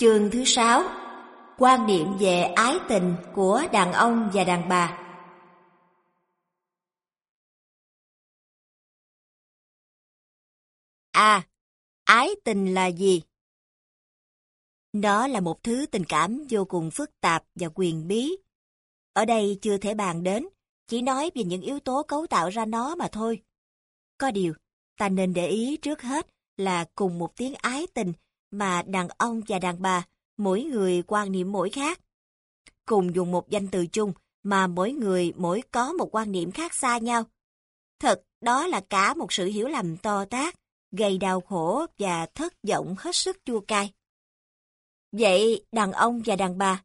Chương thứ sáu Quan niệm về ái tình của đàn ông và đàn bà À, ái tình là gì? Nó là một thứ tình cảm vô cùng phức tạp và quyền bí. Ở đây chưa thể bàn đến, chỉ nói về những yếu tố cấu tạo ra nó mà thôi. Có điều, ta nên để ý trước hết là cùng một tiếng ái tình mà đàn ông và đàn bà, mỗi người quan niệm mỗi khác. Cùng dùng một danh từ chung mà mỗi người mỗi có một quan niệm khác xa nhau. Thật, đó là cả một sự hiểu lầm to tác, gây đau khổ và thất vọng hết sức chua cay. Vậy, đàn ông và đàn bà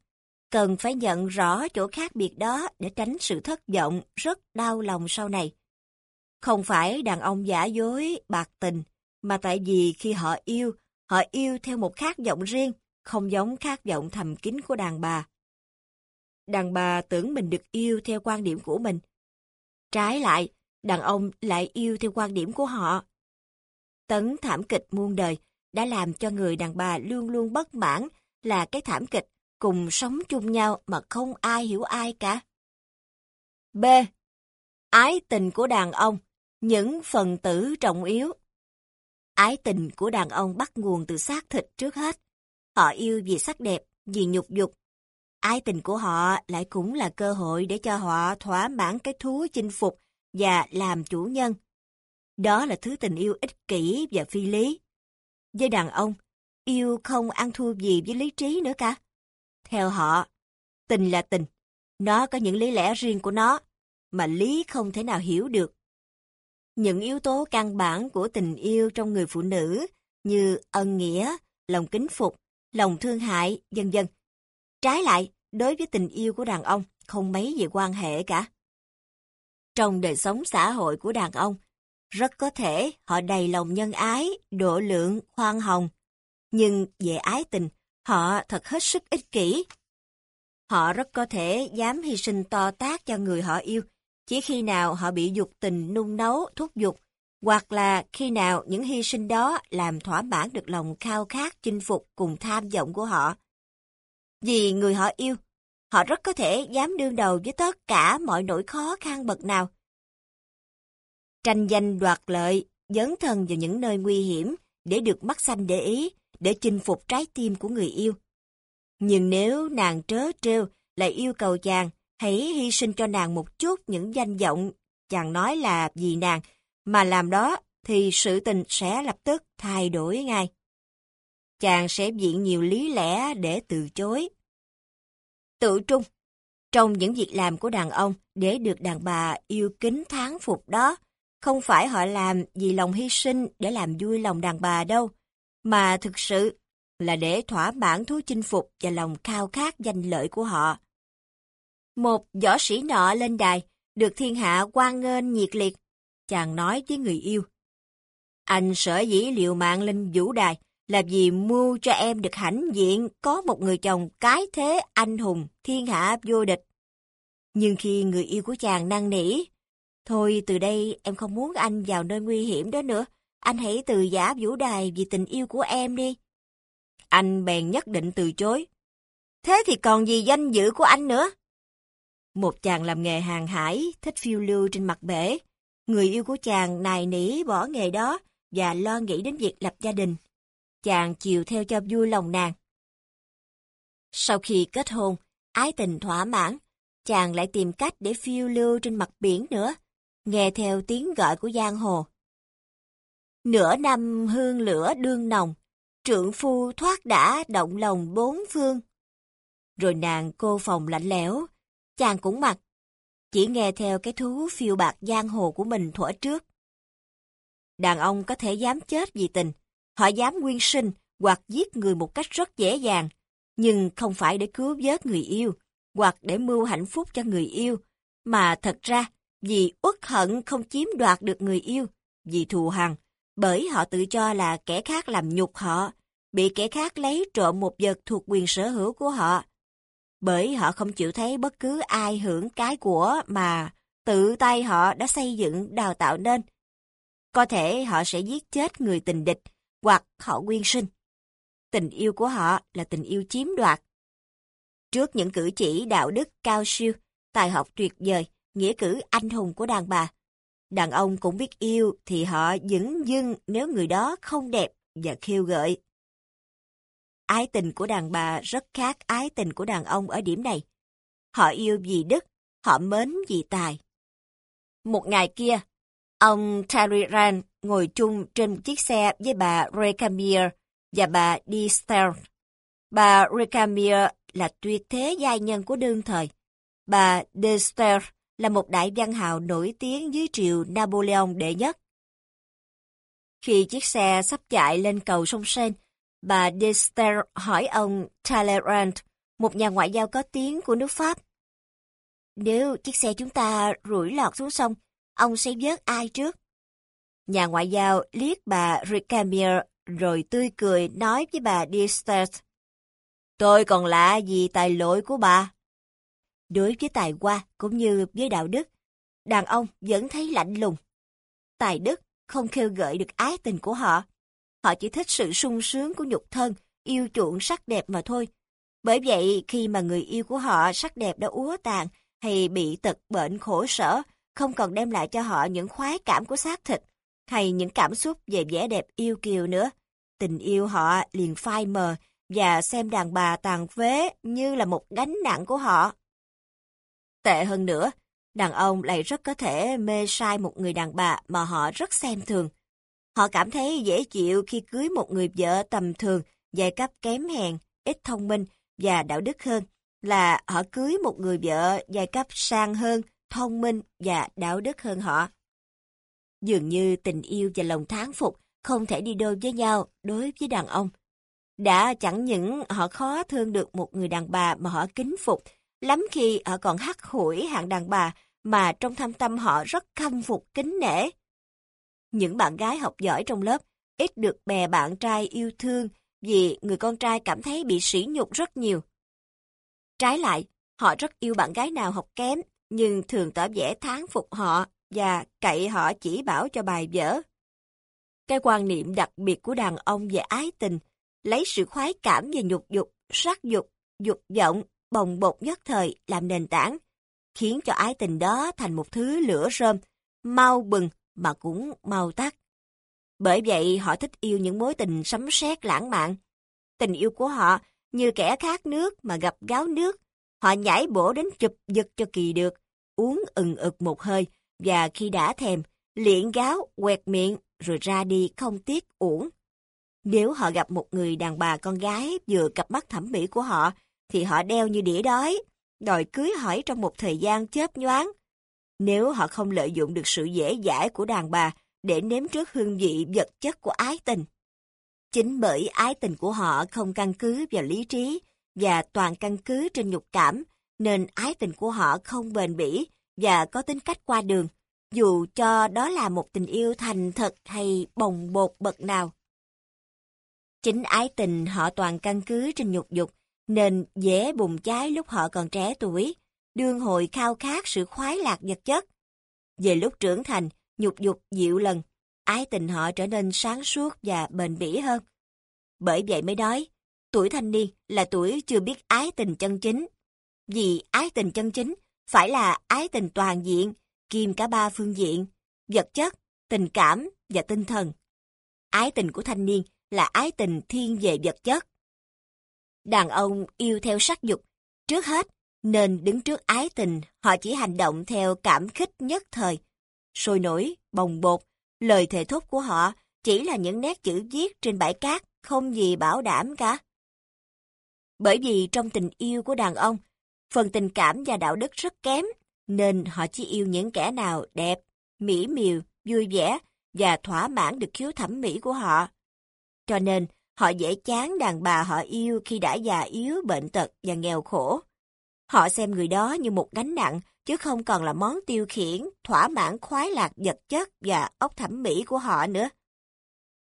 cần phải nhận rõ chỗ khác biệt đó để tránh sự thất vọng rất đau lòng sau này. Không phải đàn ông giả dối, bạc tình, mà tại vì khi họ yêu, họ yêu theo một khát vọng riêng, không giống khát vọng thầm kín của đàn bà. Đàn bà tưởng mình được yêu theo quan điểm của mình. Trái lại, đàn ông lại yêu theo quan điểm của họ. Tấn thảm kịch muôn đời đã làm cho người đàn bà luôn luôn bất mãn là cái thảm kịch cùng sống chung nhau mà không ai hiểu ai cả. B. Ái tình của đàn ông, những phần tử trọng yếu. Ái tình của đàn ông bắt nguồn từ xác thịt trước hết. Họ yêu vì sắc đẹp, vì nhục dục. Ái tình của họ lại cũng là cơ hội để cho họ thỏa mãn cái thú chinh phục và làm chủ nhân. Đó là thứ tình yêu ích kỷ và phi lý. Với đàn ông, yêu không ăn thua gì với lý trí nữa cả. Theo họ, tình là tình, nó có những lý lẽ riêng của nó, mà lý không thể nào hiểu được. Những yếu tố căn bản của tình yêu trong người phụ nữ như ân nghĩa, lòng kính phục, lòng thương hại, vân vân. Trái lại, đối với tình yêu của đàn ông, không mấy gì quan hệ cả. Trong đời sống xã hội của đàn ông, rất có thể họ đầy lòng nhân ái, độ lượng, khoan hồng. Nhưng về ái tình, họ thật hết sức ích kỷ. Họ rất có thể dám hy sinh to tác cho người họ yêu, chỉ khi nào họ bị dục tình nung nấu, thúc giục, hoặc là khi nào những hy sinh đó làm thỏa mãn được lòng khao khát chinh phục cùng tham vọng của họ. Vì người họ yêu, họ rất có thể dám đương đầu với tất cả mọi nỗi khó khăn bậc nào. Tranh danh đoạt lợi, dấn thân vào những nơi nguy hiểm để được mắt xanh để ý, để chinh phục trái tim của người yêu. Nhưng nếu nàng trớ trêu lại yêu cầu chàng, hãy hy sinh cho nàng một chút những danh vọng, chàng nói là vì nàng, mà làm đó thì sự tình sẽ lập tức thay đổi ngay. Chàng sẽ viện nhiều lý lẽ để từ chối. Tự trung Trong những việc làm của đàn ông để được đàn bà yêu kính tháng phục đó, không phải họ làm vì lòng hy sinh để làm vui lòng đàn bà đâu, mà thực sự là để thỏa mãn thú chinh phục và lòng khao khát danh lợi của họ. Một võ sĩ nọ lên đài, được thiên hạ quan nghênh nhiệt liệt. Chàng nói với người yêu. Anh sở dĩ liệu mạng lên vũ đài là vì mưu cho em được hãnh diện có một người chồng cái thế anh hùng, thiên hạ vô địch. Nhưng khi người yêu của chàng năn nỉ, thôi từ đây em không muốn anh vào nơi nguy hiểm đó nữa, anh hãy từ giả vũ đài vì tình yêu của em đi. Anh bèn nhất định từ chối. Thế thì còn gì danh dự của anh nữa? Một chàng làm nghề hàng hải, thích phiêu lưu trên mặt bể. Người yêu của chàng nài nỉ bỏ nghề đó và lo nghĩ đến việc lập gia đình. Chàng chiều theo cho vui lòng nàng. Sau khi kết hôn, ái tình thỏa mãn, chàng lại tìm cách để phiêu lưu trên mặt biển nữa, nghe theo tiếng gọi của giang hồ. Nửa năm hương lửa đương nồng, trượng phu thoát đã động lòng bốn phương. Rồi nàng cô phòng lạnh lẽo, chàng cũng mặc, chỉ nghe theo cái thú phiêu bạc giang hồ của mình thuở trước. Đàn ông có thể dám chết vì tình, họ dám nguyên sinh hoặc giết người một cách rất dễ dàng, nhưng không phải để cứu vớt người yêu, hoặc để mưu hạnh phúc cho người yêu, mà thật ra vì uất hận không chiếm đoạt được người yêu, vì thù hằn, bởi họ tự cho là kẻ khác làm nhục họ, bị kẻ khác lấy trộm một vật thuộc quyền sở hữu của họ. Bởi họ không chịu thấy bất cứ ai hưởng cái của mà tự tay họ đã xây dựng đào tạo nên. Có thể họ sẽ giết chết người tình địch, hoặc họ quyên sinh. tình yêu của họ là tình yêu chiếm đoạt. Trước những cử chỉ đạo đức cao siêu, tài học tuyệt vời, nghĩa cử anh hùng của đàn bà, đàn ông cũng biết yêu thì họ dững dưng nếu người đó không đẹp và khiêu gợi. Ái tình của đàn bà rất khác ái tình của đàn ông ở điểm này. Họ yêu vì đức, họ mến vì tài. Một ngày kia, ông Talleyrand ngồi chung trên một chiếc xe với bà Recamier và bà Distel. Bà Recamier là tuyệt thế giai nhân của đương thời. Bà Distel là một đại văn hào nổi tiếng dưới triều Napoleon đệ nhất. Khi chiếc xe sắp chạy lên cầu sông Sen, bà Dester hỏi ông Talleyrand, một nhà ngoại giao có tiếng của nước Pháp. Nếu chiếc xe chúng ta rủi lọt xuống sông, ông sẽ vớt ai trước? Nhà ngoại giao liếc bà Ricamier rồi tươi cười nói với bà Dester. Tôi còn lạ gì tài lỗi của bà? Đối với tài hoa cũng như với đạo đức, đàn ông vẫn thấy lạnh lùng. Tài đức không khêu gợi được ái tình của họ. Họ chỉ thích sự sung sướng của nhục thân, yêu chuộng sắc đẹp mà thôi. Bởi vậy, khi mà người yêu của họ sắc đẹp đã úa tàn hay bị tật bệnh khổ sở, không còn đem lại cho họ những khoái cảm của xác thịt hay những cảm xúc về vẻ đẹp yêu kiều nữa. Tình yêu họ liền phai mờ và xem đàn bà tàn phế như là một gánh nặng của họ. Tệ hơn nữa, đàn ông lại rất có thể mê sai một người đàn bà mà họ rất xem thường. Họ cảm thấy dễ chịu khi cưới một người vợ tầm thường, giai cấp kém hèn, ít thông minh và đạo đức hơn, là họ cưới một người vợ giai cấp sang hơn, thông minh và đạo đức hơn họ. Dường như tình yêu và lòng tháng phục không thể đi đôi với nhau đối với đàn ông. Đã chẳng những họ khó thương được một người đàn bà mà họ kính phục, lắm khi họ còn hắt hủi hạng đàn bà mà trong thâm tâm họ rất khâm phục kính nể. Những bạn gái học giỏi trong lớp ít được bè bạn trai yêu thương vì người con trai cảm thấy bị sỉ nhục rất nhiều. Trái lại, họ rất yêu bạn gái nào học kém nhưng thường tỏ vẻ thán phục họ và cậy họ chỉ bảo cho bài vở. Cái quan niệm đặc biệt của đàn ông về ái tình lấy sự khoái cảm về nhục dục, sắc dục, dục vọng, bồng bột nhất thời làm nền tảng, khiến cho ái tình đó thành một thứ lửa rơm, mau bừng mà cũng mau tắt. Bởi vậy họ thích yêu những mối tình sấm sét lãng mạn. Tình yêu của họ như kẻ khát nước mà gặp gáo nước. Họ nhảy bổ đến chụp giật cho kỳ được, uống ừng ực một hơi, và khi đã thèm, liện gáo, quẹt miệng, rồi ra đi không tiếc uổng. Nếu họ gặp một người đàn bà con gái vừa cặp mắt thẩm mỹ của họ, thì họ đeo như đĩa đói, đòi cưới hỏi trong một thời gian chớp nhoáng. Nếu họ không lợi dụng được sự dễ dãi của đàn bà để nếm trước hương vị vật chất của ái tình. Chính bởi ái tình của họ không căn cứ vào lý trí và toàn căn cứ trên nhục cảm, nên ái tình của họ không bền bỉ và có tính cách qua đường, dù cho đó là một tình yêu thành thật hay bồng bột bậc nào. Chính ái tình họ toàn căn cứ trên nhục dục, nên dễ bùng cháy lúc họ còn trẻ tuổi, đương hồi khao khát sự khoái lạc vật chất. Về lúc trưởng thành, nhục dục dịu lần, ái tình họ trở nên sáng suốt và bền bỉ hơn. Bởi vậy mới nói, tuổi thanh niên là tuổi chưa biết ái tình chân chính. Vì ái tình chân chính phải là ái tình toàn diện, kiêm cả ba phương diện, vật chất, tình cảm và tinh thần. Ái tình của thanh niên là ái tình thiên về vật chất. Đàn ông yêu theo sắc dục, trước hết nên đứng trước ái tình, họ chỉ hành động theo cảm khích nhất thời. Sôi nổi, bồng bột, lời thề thốt của họ chỉ là những nét chữ viết trên bãi cát, không gì bảo đảm cả. Bởi vì trong tình yêu của đàn ông, phần tình cảm và đạo đức rất kém, nên họ chỉ yêu những kẻ nào đẹp, mỹ miều, vui vẻ và thỏa mãn được khiếu thẩm mỹ của họ. Cho nên, họ dễ chán đàn bà họ yêu khi đã già yếu, bệnh tật và nghèo khổ. Họ xem người đó như một gánh nặng, chứ không còn là món tiêu khiển, thỏa mãn khoái lạc vật chất và ốc thẩm mỹ của họ nữa.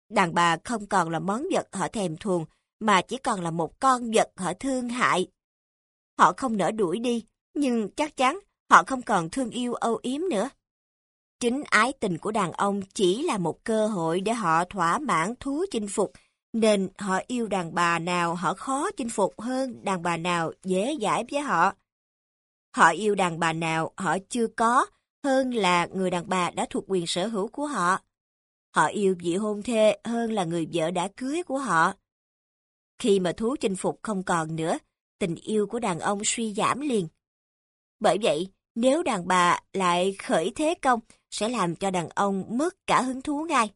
Đàn bà không còn là món vật họ thèm thuồng, mà chỉ còn là một con vật họ thương hại. Họ không nỡ đuổi đi, nhưng chắc chắn họ không còn thương yêu âu yếm nữa. Chính ái tình của đàn ông chỉ là một cơ hội để họ thỏa mãn thú chinh phục nên họ yêu đàn bà nào họ khó chinh phục hơn đàn bà nào dễ dãi với họ. Họ yêu đàn bà nào họ chưa có hơn là người đàn bà đã thuộc quyền sở hữu của họ. Họ yêu vị hôn thê hơn là người vợ đã cưới của họ. Khi mà thú chinh phục không còn nữa, tình yêu của đàn ông suy giảm liền. Bởi vậy, nếu đàn bà lại khởi thế công, sẽ làm cho đàn ông mất cả hứng thú ngay.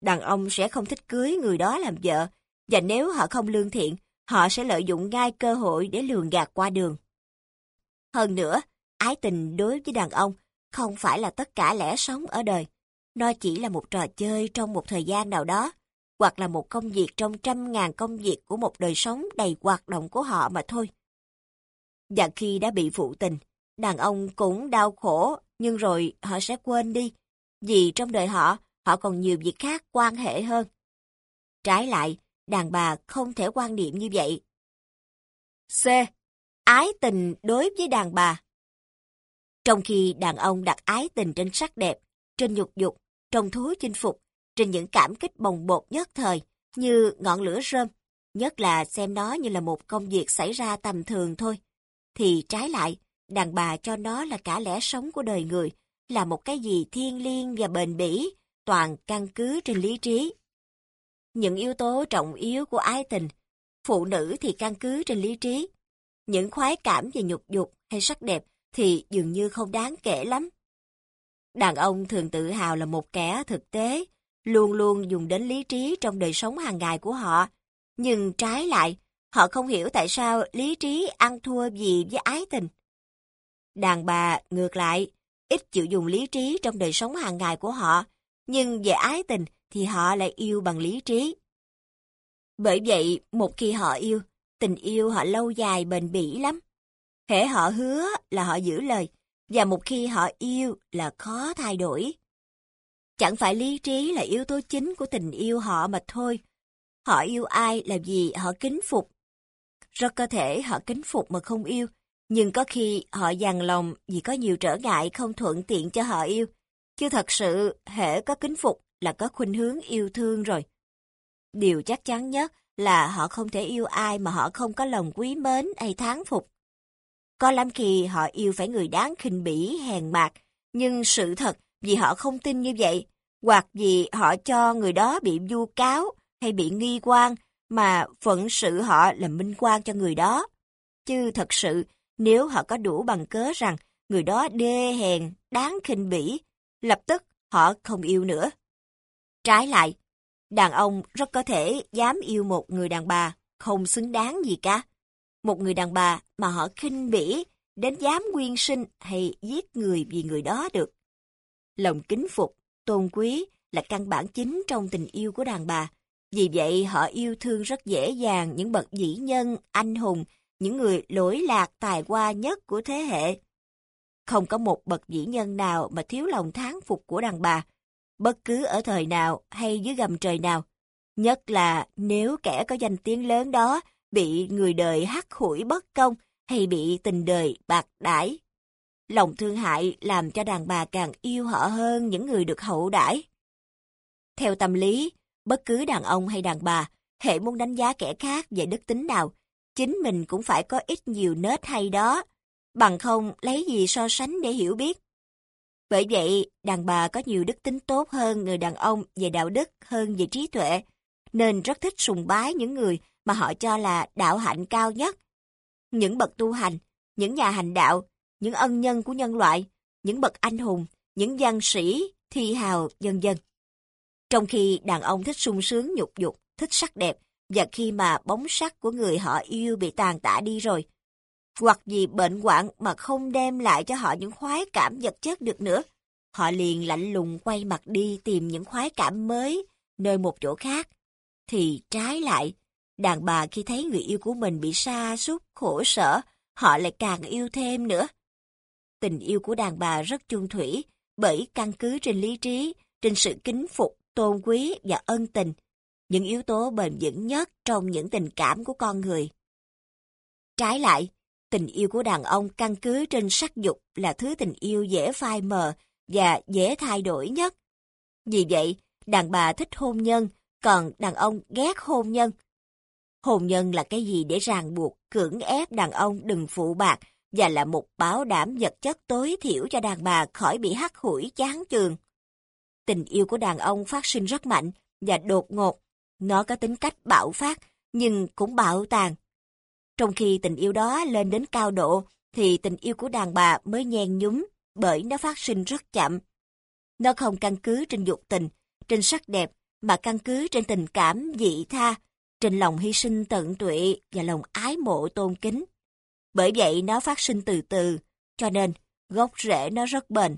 Đàn ông sẽ không thích cưới người đó làm vợ, và nếu họ không lương thiện, họ sẽ lợi dụng ngay cơ hội để lường gạt qua đường. Hơn nữa, ái tình đối với đàn ông không phải là tất cả lẽ sống ở đời. Nó chỉ là một trò chơi trong một thời gian nào đó, hoặc là một công việc trong trăm ngàn công việc của một đời sống đầy hoạt động của họ mà thôi. Và khi đã bị phụ tình, đàn ông cũng đau khổ, nhưng rồi họ sẽ quên đi, vì trong đời họ, họ còn nhiều việc khác quan hệ hơn. Trái lại, đàn bà không thể quan niệm như vậy. C. Ái tình đối với đàn bà Trong khi đàn ông đặt ái tình trên sắc đẹp, trên nhục dục, trong thú chinh phục, trên những cảm kích bồng bột nhất thời, như ngọn lửa rơm, nhất là xem nó như là một công việc xảy ra tầm thường thôi, thì trái lại, đàn bà cho nó là cả lẽ sống của đời người, là một cái gì thiêng liêng và bền bỉ, toàn căn cứ trên lý trí. Những yếu tố trọng yếu của ái tình, phụ nữ thì căn cứ trên lý trí. Những khoái cảm về nhục dục hay sắc đẹp thì dường như không đáng kể lắm. Đàn ông thường tự hào là một kẻ thực tế, luôn luôn dùng đến lý trí trong đời sống hàng ngày của họ. Nhưng trái lại, họ không hiểu tại sao lý trí ăn thua gì với ái tình. Đàn bà, ngược lại, ít chịu dùng lý trí trong đời sống hàng ngày của họ, nhưng về ái tình thì họ lại yêu bằng lý trí. Bởi vậy, một khi họ yêu, tình yêu họ lâu dài bền bỉ lắm. Hễ họ hứa là họ giữ lời, và một khi họ yêu là khó thay đổi. Chẳng phải lý trí là yếu tố chính của tình yêu họ mà thôi. Họ yêu ai là vì họ kính phục. Rất có thể họ kính phục mà không yêu, nhưng có khi họ dằn lòng vì có nhiều trở ngại không thuận tiện cho họ yêu. Chứ thật sự, hệ có kính phục là có khuynh hướng yêu thương rồi. Điều chắc chắn nhất là họ không thể yêu ai mà họ không có lòng quý mến hay tháng phục. Có lắm khi họ yêu phải người đáng khinh bỉ, hèn mạt, nhưng sự thật vì họ không tin như vậy, hoặc vì họ cho người đó bị vu cáo hay bị nghi quan, mà phận sự họ là minh quan cho người đó. Chứ thật sự, nếu họ có đủ bằng cớ rằng người đó đê hèn, đáng khinh bỉ, lập tức họ không yêu nữa. Trái lại, đàn ông rất có thể dám yêu một người đàn bà không xứng đáng gì cả. Một người đàn bà mà họ khinh bỉ đến dám nguyên sinh hay giết người vì người đó được. Lòng kính phục, tôn quý là căn bản chính trong tình yêu của đàn bà. Vì vậy họ yêu thương rất dễ dàng những bậc dĩ nhân, anh hùng, những người lỗi lạc tài hoa nhất của thế hệ. Không có một bậc dĩ nhân nào mà thiếu lòng tháng phục của đàn bà, bất cứ ở thời nào hay dưới gầm trời nào. Nhất là nếu kẻ có danh tiếng lớn đó bị người đời hắt hủi bất công hay bị tình đời bạc đãi. Lòng thương hại làm cho đàn bà càng yêu họ hơn những người được hậu đãi. Theo tâm lý, bất cứ đàn ông hay đàn bà, hệ muốn đánh giá kẻ khác về đức tính nào, chính mình cũng phải có ít nhiều nết hay đó, bằng không lấy gì so sánh để hiểu biết. Bởi vậy, đàn bà có nhiều đức tính tốt hơn người đàn ông về đạo đức hơn về trí tuệ, nên rất thích sùng bái những người mà họ cho là đạo hạnh cao nhất. Những bậc tu hành, những nhà hành đạo, những ân nhân của nhân loại, những bậc anh hùng, những văn sĩ, thi hào, dân dân. Trong khi đàn ông thích sung sướng nhục dục, thích sắc đẹp, và khi mà bóng sắc của người họ yêu bị tàn tạ đi rồi, hoặc vì bệnh hoạn mà không đem lại cho họ những khoái cảm vật chất được nữa, họ liền lạnh lùng quay mặt đi tìm những khoái cảm mới nơi một chỗ khác. Thì trái lại, đàn bà khi thấy người yêu của mình bị sa sút khổ sở, họ lại càng yêu thêm nữa. Tình yêu của đàn bà rất chung thủy, bởi căn cứ trên lý trí, trên sự kính phục, tôn quý và ân tình, những yếu tố bền vững nhất trong những tình cảm của con người. Trái lại, tình yêu của đàn ông căn cứ trên sắc dục là thứ tình yêu dễ phai mờ và dễ thay đổi nhất. Vì vậy, đàn bà thích hôn nhân còn đàn ông ghét hôn nhân. Hôn nhân là cái gì để ràng buộc, cưỡng ép đàn ông đừng phụ bạc và là một bảo đảm vật chất tối thiểu cho đàn bà khỏi bị hắt hủi chán chường. Tình yêu của đàn ông phát sinh rất mạnh và đột ngột. Nó có tính cách bạo phát, nhưng cũng bạo tàn. Trong khi tình yêu đó lên đến cao độ, thì tình yêu của đàn bà mới nhen nhúm, bởi nó phát sinh rất chậm. Nó không căn cứ trên dục tình, trên sắc đẹp, mà căn cứ trên tình cảm dị tha, trên lòng hy sinh tận tụy và lòng ái mộ tôn kính. Bởi vậy nó phát sinh từ từ, cho nên gốc rễ nó rất bền.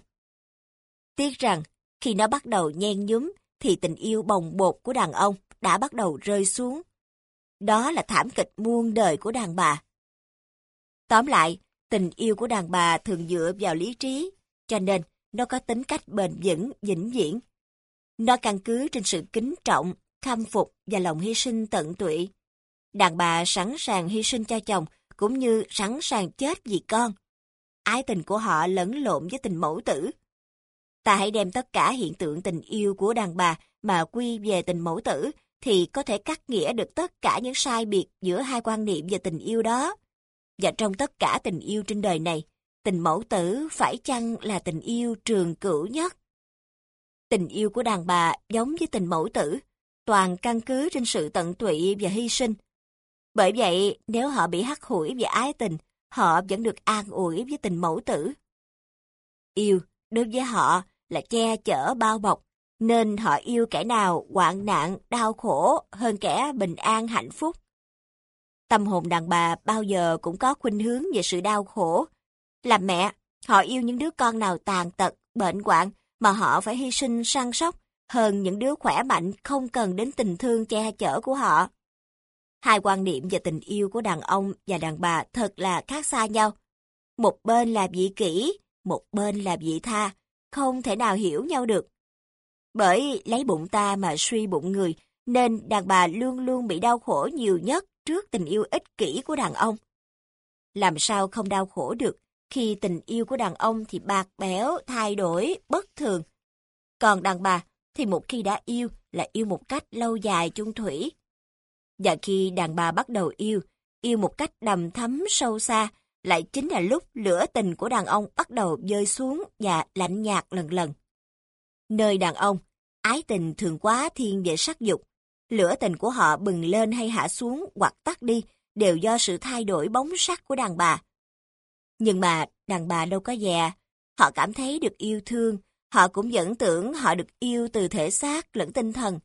Tiếc rằng, khi nó bắt đầu nhen nhúm, thì tình yêu bồng bột của đàn ông đã bắt đầu rơi xuống. Đó là thảm kịch muôn đời của đàn bà. Tóm lại, tình yêu của đàn bà thường dựa vào lý trí, cho nên nó có tính cách bền vững, vĩnh viễn. Nó căn cứ trên sự kính trọng, khâm phục và lòng hy sinh tận tụy. Đàn bà sẵn sàng hy sinh cho chồng cũng như sẵn sàng chết vì con. Ái tình của họ lẫn lộn với tình mẫu tử. Ta hãy đem tất cả hiện tượng tình yêu của đàn bà mà quy về tình mẫu tử thì có thể cắt nghĩa được tất cả những sai biệt giữa hai quan niệm về tình yêu đó. Và trong tất cả tình yêu trên đời này, tình mẫu tử phải chăng là tình yêu trường cửu nhất? Tình yêu của đàn bà giống với tình mẫu tử, toàn căn cứ trên sự tận tụy và hy sinh. Bởi vậy, nếu họ bị hắt hủi về ái tình, họ vẫn được an ủi với tình mẫu tử. Yêu, đối với họ, là che chở bao bọc, nên họ yêu kẻ nào hoạn nạn, đau khổ hơn kẻ bình an hạnh phúc. Tâm hồn đàn bà bao giờ cũng có khuynh hướng về sự đau khổ. Làm mẹ, họ yêu những đứa con nào tàn tật, bệnh hoạn mà họ phải hy sinh săn sóc hơn những đứa khỏe mạnh không cần đến tình thương che chở của họ. Hai quan niệm về tình yêu của đàn ông và đàn bà thật là khác xa nhau. Một bên là vị kỷ, một bên là vị tha, không thể nào hiểu nhau được. Bởi lấy bụng ta mà suy bụng người, nên đàn bà luôn luôn bị đau khổ nhiều nhất trước tình yêu ích kỷ của đàn ông. Làm sao không đau khổ được khi tình yêu của đàn ông thì bạc béo, thay đổi, bất thường. Còn đàn bà thì một khi đã yêu là yêu một cách lâu dài chung thủy. Và khi đàn bà bắt đầu yêu, yêu một cách đầm thấm sâu xa, lại chính là lúc lửa tình của đàn ông bắt đầu rơi xuống và lạnh nhạt lần lần. Nơi đàn ông, ái tình thường quá thiên về sắc dục. Lửa tình của họ bừng lên hay hạ xuống hoặc tắt đi đều do sự thay đổi bóng sắc của đàn bà. Nhưng mà đàn bà đâu có già, họ cảm thấy được yêu thương, họ cũng vẫn tưởng họ được yêu từ thể xác lẫn tinh thần.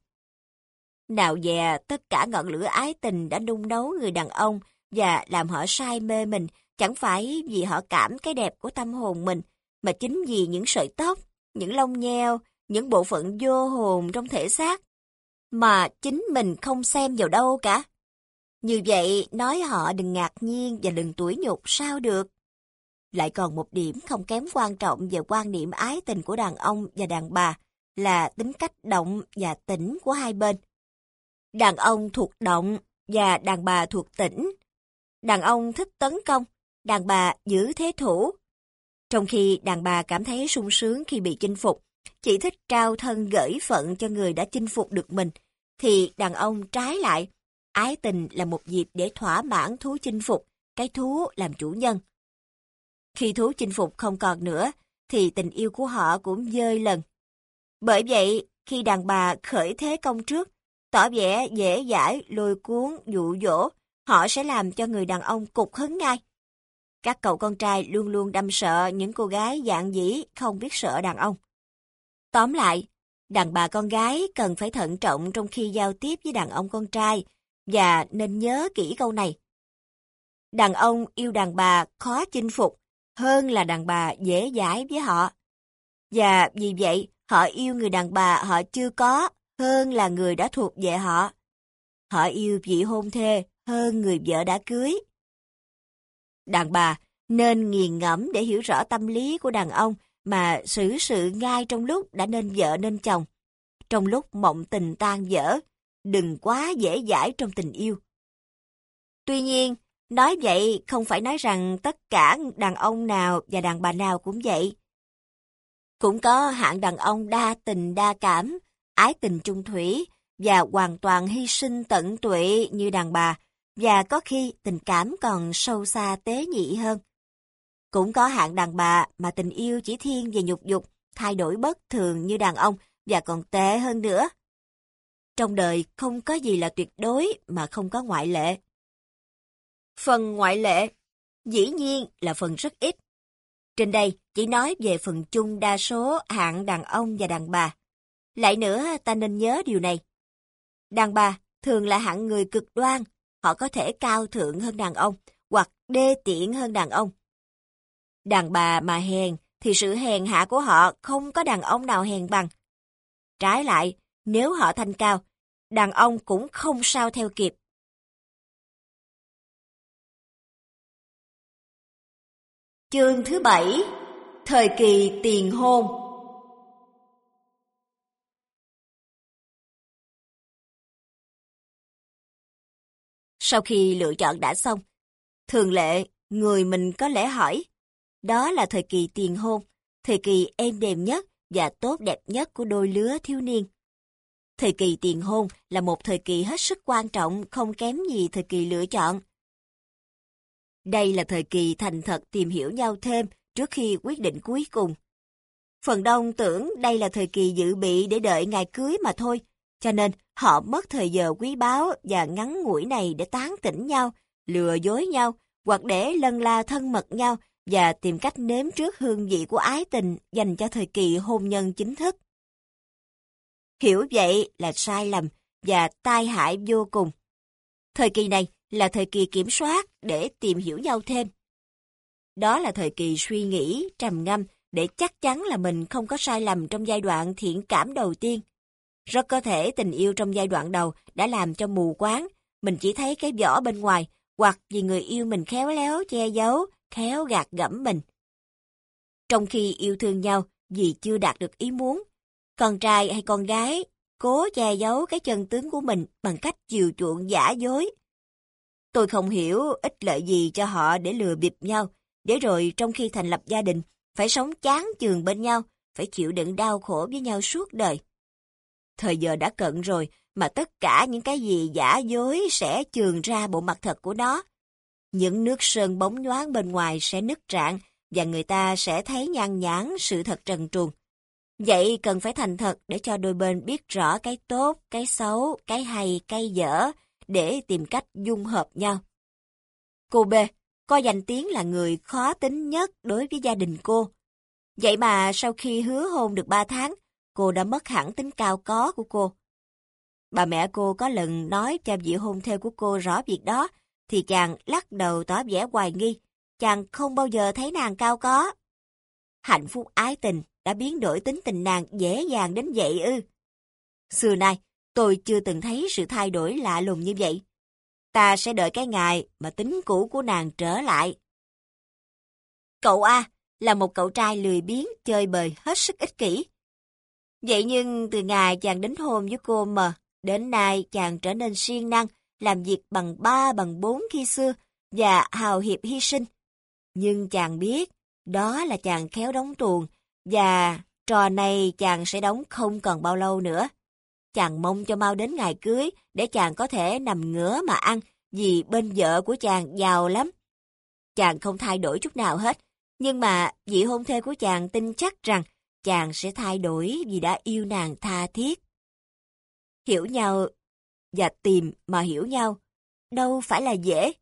Nào dè, tất cả ngọn lửa ái tình đã nung nấu người đàn ông và làm họ say mê mình chẳng phải vì họ cảm cái đẹp của tâm hồn mình, mà chính vì những sợi tóc, những lông nheo, những bộ phận vô hồn trong thể xác, mà chính mình không xem vào đâu cả. Như vậy, nói họ đừng ngạc nhiên và đừng tuổi nhục sao được. Lại còn một điểm không kém quan trọng về quan niệm ái tình của đàn ông và đàn bà là tính cách động và tĩnh của hai bên. Đàn ông thuộc động và đàn bà thuộc tĩnh. Đàn ông thích tấn công, đàn bà giữ thế thủ. Trong khi đàn bà cảm thấy sung sướng khi bị chinh phục, chỉ thích trao thân gửi phận cho người đã chinh phục được mình, thì đàn ông trái lại, ái tình là một dịp để thỏa mãn thú chinh phục, cái thú làm chủ nhân. Khi thú chinh phục không còn nữa, thì tình yêu của họ cũng dơi lần. Bởi vậy, khi đàn bà khởi thế công trước, tỏ vẻ dễ dãi, lôi cuốn, dụ dỗ, họ sẽ làm cho người đàn ông cục hứng ngay. Các cậu con trai luôn luôn đâm sợ những cô gái dạng dĩ không biết sợ đàn ông. Tóm lại, đàn bà con gái cần phải thận trọng trong khi giao tiếp với đàn ông con trai và nên nhớ kỹ câu này. Đàn ông yêu đàn bà khó chinh phục hơn là đàn bà dễ dãi với họ. Và vì vậy, họ yêu người đàn bà họ chưa có hơn là người đã thuộc về họ. Họ yêu vị hôn thê hơn người vợ đã cưới. Đàn bà nên nghiền ngẫm để hiểu rõ tâm lý của đàn ông mà xử sự ngay trong lúc đã nên vợ nên chồng. Trong lúc mộng tình tan vỡ, đừng quá dễ dãi trong tình yêu. Tuy nhiên, nói vậy không phải nói rằng tất cả đàn ông nào và đàn bà nào cũng vậy. Cũng có hạng đàn ông đa tình đa cảm, ái tình trung thủy, và hoàn toàn hy sinh tận tụy như đàn bà, và có khi tình cảm còn sâu xa tế nhị hơn. Cũng có hạng đàn bà mà tình yêu chỉ thiên về nhục dục, thay đổi bất thường như đàn ông và còn tệ hơn nữa. Trong đời không có gì là tuyệt đối mà không có ngoại lệ. Phần ngoại lệ, dĩ nhiên là phần rất ít. Trên đây chỉ nói về phần chung đa số hạng đàn ông và đàn bà. Lại nữa ta nên nhớ điều này. Đàn bà thường là hạng người cực đoan, họ có thể cao thượng hơn đàn ông hoặc đê tiện hơn đàn ông. Đàn bà mà hèn thì sự hèn hạ của họ không có đàn ông nào hèn bằng. Trái lại, nếu họ thanh cao, đàn ông cũng không sao theo kịp. Chương thứ bảy Thời kỳ tiền hôn Sau khi lựa chọn đã xong, thường lệ, người mình có lẽ hỏi, đó là thời kỳ tiền hôn, thời kỳ êm đềm nhất và tốt đẹp nhất của đôi lứa thiếu niên. Thời kỳ tiền hôn là một thời kỳ hết sức quan trọng, không kém gì thời kỳ lựa chọn. Đây là thời kỳ thành thật tìm hiểu nhau thêm trước khi quyết định cuối cùng. Phần đông tưởng đây là thời kỳ dự bị để đợi ngày cưới mà thôi, cho nên họ mất thời giờ quý báu và ngắn ngủi này để tán tỉnh nhau, lừa dối nhau, hoặc để lân la thân mật nhau và tìm cách nếm trước hương vị của ái tình dành cho thời kỳ hôn nhân chính thức. Hiểu vậy là sai lầm và tai hại vô cùng. Thời kỳ này là thời kỳ kiểm soát để tìm hiểu nhau thêm. Đó là thời kỳ suy nghĩ, trầm ngâm để chắc chắn là mình không có sai lầm trong giai đoạn thiện cảm đầu tiên. Rất có thể tình yêu trong giai đoạn đầu đã làm cho mù quáng, mình chỉ thấy cái vỏ bên ngoài, hoặc vì người yêu mình khéo léo che giấu, khéo gạt gẫm mình. Trong khi yêu thương nhau vì chưa đạt được ý muốn, con trai hay con gái cố che giấu cái chân tướng của mình bằng cách chiều chuộng giả dối. Tôi không hiểu ích lợi gì cho họ để lừa bịp nhau, để rồi trong khi thành lập gia đình, phải sống chán chường bên nhau, phải chịu đựng đau khổ với nhau suốt đời. Thời giờ đã cận rồi, mà tất cả những cái gì giả dối sẽ chường ra bộ mặt thật của nó. Những nước sơn bóng nhoáng bên ngoài sẽ nứt rạn, và người ta sẽ thấy nhan nhãn sự thật trần truồng. Vậy cần phải thành thật để cho đôi bên biết rõ cái tốt, cái xấu, cái hay, cái dở, để tìm cách dung hợp nhau. Cô B, coi danh tiếng là người khó tính nhất đối với gia đình cô. Vậy mà sau khi hứa hôn được 3 tháng, cô đã mất hẳn tính cao có của cô. Bà mẹ cô có lần nói cho vị hôn thê của cô rõ việc đó, thì chàng lắc đầu tỏ vẻ hoài nghi, chàng không bao giờ thấy nàng cao có. Hạnh phúc ái tình đã biến đổi tính tình nàng dễ dàng đến vậy ư. Xưa nay, tôi chưa từng thấy sự thay đổi lạ lùng như vậy. Ta sẽ đợi cái ngày mà tính cũ của nàng trở lại. Cậu A là một cậu trai lười biếng, chơi bời, hết sức ích kỷ. Vậy nhưng từ ngày chàng đến hôn với cô m đến nay chàng trở nên siêng năng, làm việc bằng ba bằng bốn khi xưa và hào hiệp hy sinh. Nhưng chàng biết, đó là chàng khéo đóng tuồng và trò này chàng sẽ đóng không còn bao lâu nữa. Chàng mong cho mau đến ngày cưới để chàng có thể nằm ngửa mà ăn vì bên vợ của chàng giàu lắm. Chàng không thay đổi chút nào hết, nhưng mà vị hôn thê của chàng tin chắc rằng chàng sẽ thay đổi vì đã yêu nàng tha thiết. Hiểu nhau và tìm mà hiểu nhau, đâu phải là dễ.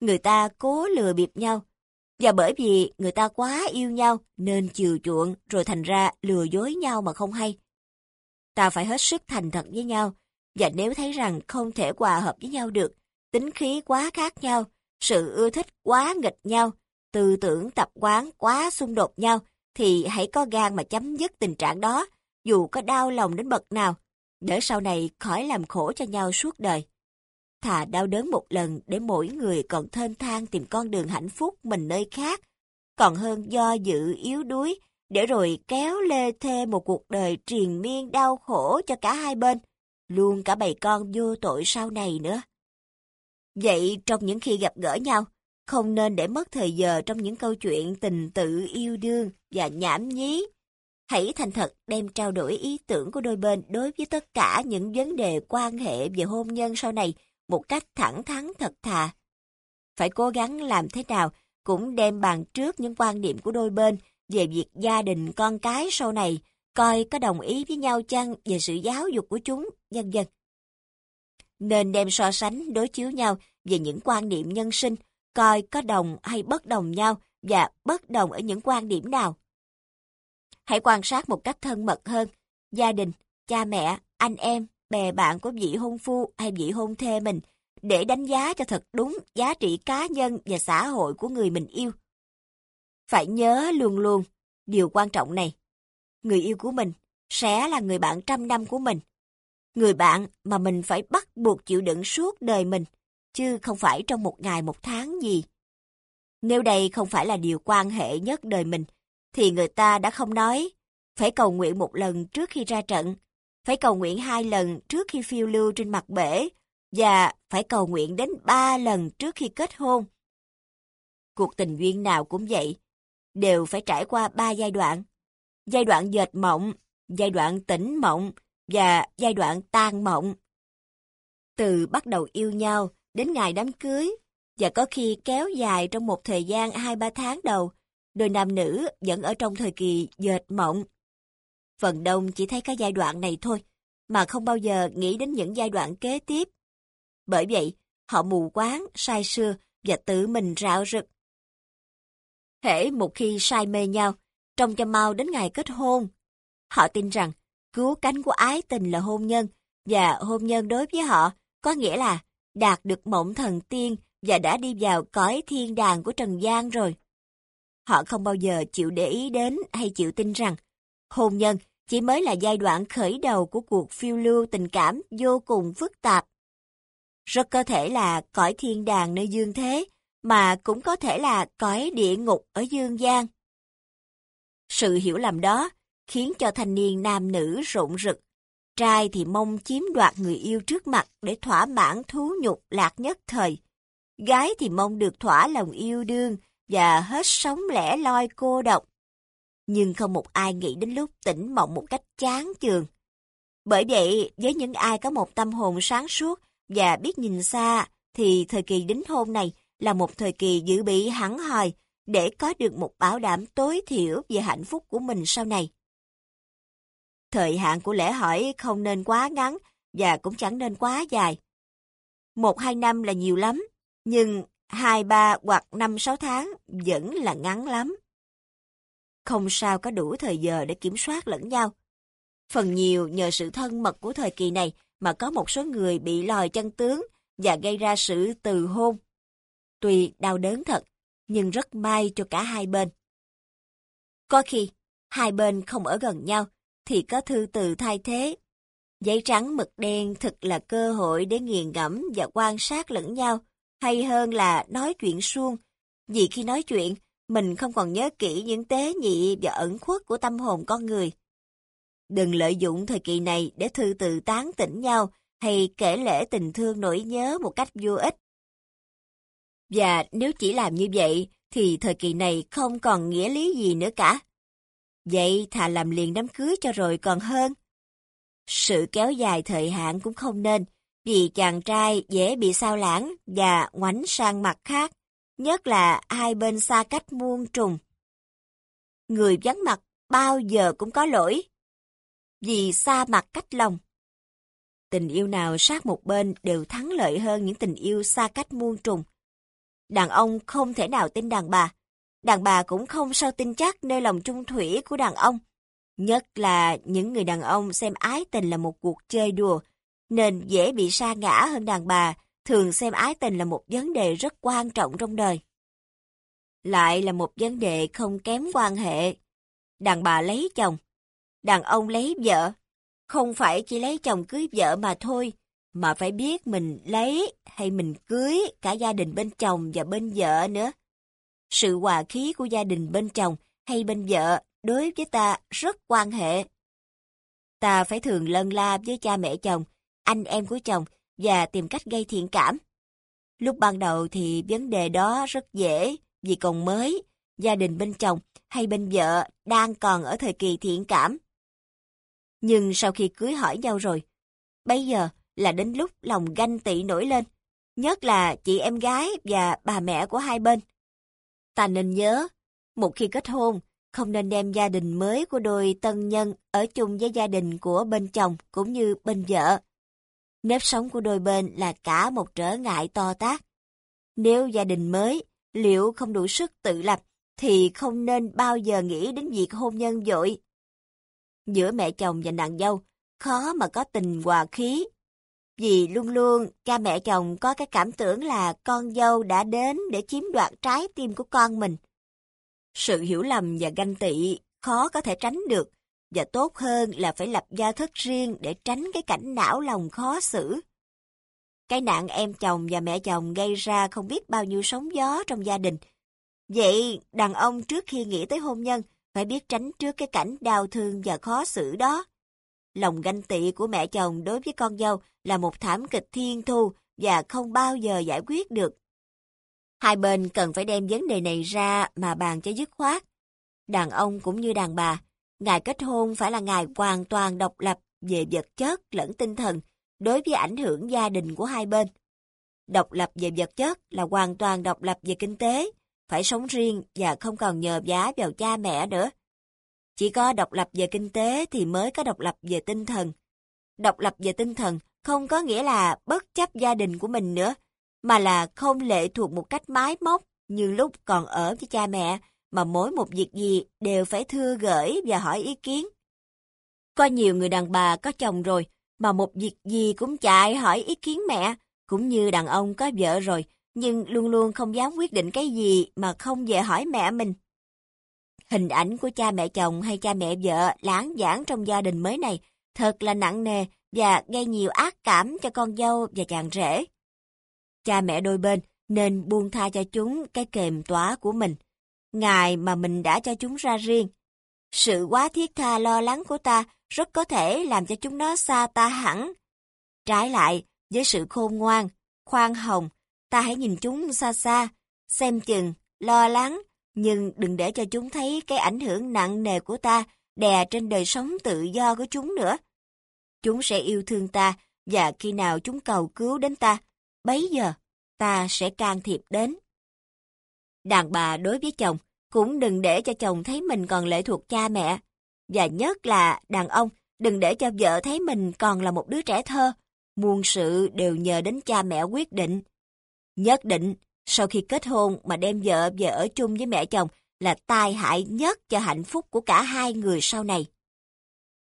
Người ta cố lừa bịp nhau, và bởi vì người ta quá yêu nhau nên chiều chuộng rồi thành ra lừa dối nhau mà không hay. Ta phải hết sức thành thật với nhau, và nếu thấy rằng không thể hòa hợp với nhau được, tính khí quá khác nhau, sự ưa thích quá nghịch nhau, tư tưởng tập quán quá xung đột nhau, thì hãy có gan mà chấm dứt tình trạng đó, dù có đau lòng đến bậc nào, để sau này khỏi làm khổ cho nhau suốt đời. Thà đau đớn một lần để mỗi người còn thênh thang tìm con đường hạnh phúc mình nơi khác, còn hơn do dự yếu đuối, để rồi kéo lê thê một cuộc đời triền miên đau khổ cho cả hai bên, luôn cả bầy con vô tội sau này nữa. Vậy trong những khi gặp gỡ nhau, không nên để mất thời giờ trong những câu chuyện tình tự yêu đương và nhảm nhí hãy thành thật đem trao đổi ý tưởng của đôi bên đối với tất cả những vấn đề quan hệ về hôn nhân sau này một cách thẳng thắn thật thà. Phải cố gắng làm thế nào cũng đem bàn trước những quan điểm của đôi bên về việc gia đình con cái sau này, coi có đồng ý với nhau chăng về sự giáo dục của chúng, vân vân. Nên đem so sánh đối chiếu nhau về những quan điểm nhân sinh, coi có đồng hay bất đồng nhau và bất đồng ở những quan điểm nào. Hãy quan sát một cách thân mật hơn, gia đình, cha mẹ, anh em, bè bạn của vị hôn phu hay vị hôn thê mình để đánh giá cho thật đúng giá trị cá nhân và xã hội của người mình yêu. Phải nhớ luôn luôn điều quan trọng này. Người yêu của mình sẽ là người bạn trăm năm của mình. Người bạn mà mình phải bắt buộc chịu đựng suốt đời mình, chứ không phải trong một ngày một tháng gì. Nếu đây không phải là điều quan hệ nhất đời mình, thì người ta đã không nói phải cầu nguyện một lần trước khi ra trận, phải cầu nguyện hai lần trước khi phiêu lưu trên mặt bể và phải cầu nguyện đến ba lần trước khi kết hôn. Cuộc tình duyên nào cũng vậy, đều phải trải qua ba giai đoạn. Giai đoạn dệt mộng, giai đoạn tỉnh mộng và giai đoạn tan mộng. Từ bắt đầu yêu nhau đến ngày đám cưới, và có khi kéo dài trong một thời gian 2-3 tháng đầu, đôi nam nữ vẫn ở trong thời kỳ dệt mộng. Phần đông chỉ thấy cái giai đoạn này thôi, mà không bao giờ nghĩ đến những giai đoạn kế tiếp. Bởi vậy, họ mù quáng, sai sưa và tự mình rạo rực. Hễ một khi say mê nhau, trông cho mau đến ngày kết hôn. Họ tin rằng cứu cánh của ái tình là hôn nhân, và hôn nhân đối với họ có nghĩa là đạt được mộng thần tiên và đã đi vào cõi thiên đàng của Trần gian rồi. Họ không bao giờ chịu để ý đến hay chịu tin rằng hôn nhân chỉ mới là giai đoạn khởi đầu của cuộc phiêu lưu tình cảm vô cùng phức tạp. Rất có thể là cõi thiên đàng nơi dương thế, mà cũng có thể là cõi địa ngục ở dương gian. Sự hiểu lầm đó khiến cho thanh niên nam nữ rộn rực. Trai thì mong chiếm đoạt người yêu trước mặt để thỏa mãn thú nhục lạc nhất thời. Gái thì mong được thỏa lòng yêu đương và hết sống lẻ loi cô độc. Nhưng không một ai nghĩ đến lúc tỉnh mộng một cách chán chường. Bởi vậy, với những ai có một tâm hồn sáng suốt và biết nhìn xa, thì thời kỳ đính hôn này là một thời kỳ dự bị hẳn hoi để có được một bảo đảm tối thiểu về hạnh phúc của mình sau này. Thời hạn của lễ hỏi không nên quá ngắn và cũng chẳng nên quá dài. Một hai năm là nhiều lắm, nhưng hai ba hoặc năm sáu tháng vẫn là ngắn lắm. Không sao có đủ thời giờ để kiểm soát lẫn nhau. Phần nhiều nhờ sự thân mật của thời kỳ này mà có một số người bị lòi chân tướng và gây ra sự từ hôn. Tuy đau đớn thật, nhưng rất may cho cả hai bên. Có khi, hai bên không ở gần nhau, thì có thư từ thay thế. Giấy trắng mực đen thực là cơ hội để nghiền ngẫm và quan sát lẫn nhau, hay hơn là nói chuyện suông. Vì khi nói chuyện, mình không còn nhớ kỹ những tế nhị và ẩn khuất của tâm hồn con người. Đừng lợi dụng thời kỳ này để thư từ tán tỉnh nhau hay kể lễ tình thương nỗi nhớ một cách vô ích. Và nếu chỉ làm như vậy, thì thời kỳ này không còn nghĩa lý gì nữa cả. Vậy thà làm liền đám cưới cho rồi còn hơn. Sự kéo dài thời hạn cũng không nên, vì chàng trai dễ bị sao lãng và ngoảnh sang mặt khác, nhất là hai bên xa cách muôn trùng. Người vắng mặt bao giờ cũng có lỗi, vì xa mặt cách lòng. Tình yêu nào sát một bên đều thắng lợi hơn những tình yêu xa cách muôn trùng. Đàn ông không thể nào tin đàn bà, đàn bà cũng không sao tin chắc nơi lòng trung thủy của đàn ông. Nhất là những người đàn ông xem ái tình là một cuộc chơi đùa, nên dễ bị sa ngã hơn đàn bà, thường xem ái tình là một vấn đề rất quan trọng trong đời. Lại là một vấn đề không kém quan hệ. Đàn bà lấy chồng, đàn ông lấy vợ, không phải chỉ lấy chồng cưới vợ mà thôi, mà phải biết mình lấy hay mình cưới cả gia đình bên chồng và bên vợ nữa. Sự hòa khí của gia đình bên chồng hay bên vợ đối với ta rất quan hệ. Ta phải thường lân la với cha mẹ chồng, anh em của chồng và tìm cách gây thiện cảm. Lúc ban đầu thì vấn đề đó rất dễ vì còn mới, gia đình bên chồng hay bên vợ đang còn ở thời kỳ thiện cảm. Nhưng sau khi cưới hỏi nhau rồi, bây giờ là đến lúc lòng ganh tị nổi lên, nhất là chị em gái và bà mẹ của hai bên. Ta nên nhớ, một khi kết hôn, không nên đem gia đình mới của đôi tân nhân ở chung với gia đình của bên chồng cũng như bên vợ. Nếp sống của đôi bên là cả một trở ngại to tác. Nếu gia đình mới, liệu không đủ sức tự lập, thì không nên bao giờ nghĩ đến việc hôn nhân dội. Giữa mẹ chồng và nàng dâu, khó mà có tình hòa khí. Vì luôn luôn cha mẹ chồng có cái cảm tưởng là con dâu đã đến để chiếm đoạt trái tim của con mình. Sự hiểu lầm và ganh tị khó có thể tránh được, và tốt hơn là phải lập gia thất riêng để tránh cái cảnh não lòng khó xử. Cái nạn em chồng và mẹ chồng gây ra không biết bao nhiêu sóng gió trong gia đình. Vậy, đàn ông trước khi nghĩ tới hôn nhân, phải biết tránh trước cái cảnh đau thương và khó xử đó. Lòng ganh tị của mẹ chồng đối với con dâu là một thảm kịch thiên thu và không bao giờ giải quyết được. Hai bên cần phải đem vấn đề này ra mà bàn cho dứt khoát. Đàn ông cũng như đàn bà, ngày kết hôn phải là ngày hoàn toàn độc lập về vật chất lẫn tinh thần đối với ảnh hưởng gia đình của hai bên. Độc lập về vật chất là hoàn toàn độc lập về kinh tế, phải sống riêng và không còn nhờ giá vào cha mẹ nữa. Chỉ có độc lập về kinh tế thì mới có độc lập về tinh thần. Độc lập về tinh thần không có nghĩa là bất chấp gia đình của mình nữa, mà là không lệ thuộc một cách mái móc như lúc còn ở với cha mẹ, mà mỗi một việc gì đều phải thưa gửi và hỏi ý kiến. Có nhiều người đàn bà có chồng rồi, mà một việc gì cũng chạy hỏi ý kiến mẹ, cũng như đàn ông có vợ rồi, nhưng luôn luôn không dám quyết định cái gì mà không về hỏi mẹ mình. Hình ảnh của cha mẹ chồng hay cha mẹ vợ lãng giảng trong gia đình mới này thật là nặng nề và gây nhiều ác cảm cho con dâu và chàng rể. Cha mẹ đôi bên nên buông tha cho chúng cái kềm tỏa của mình, ngài mà mình đã cho chúng ra riêng. Sự quá thiết tha lo lắng của ta rất có thể làm cho chúng nó xa ta hẳn. Trái lại, với sự khôn ngoan, khoan hồng, ta hãy nhìn chúng xa xa, xem chừng, lo lắng, nhưng đừng để cho chúng thấy cái ảnh hưởng nặng nề của ta đè trên đời sống tự do của chúng nữa. Chúng sẽ yêu thương ta, và khi nào chúng cầu cứu đến ta, bấy giờ ta sẽ can thiệp đến. Đàn bà đối với chồng, cũng đừng để cho chồng thấy mình còn lệ thuộc cha mẹ. Và nhất là đàn ông, đừng để cho vợ thấy mình còn là một đứa trẻ thơ. Muôn sự đều nhờ đến cha mẹ quyết định. Nhất định, sau khi kết hôn mà đem vợ về ở chung với mẹ chồng là tai hại nhất cho hạnh phúc của cả hai người sau này.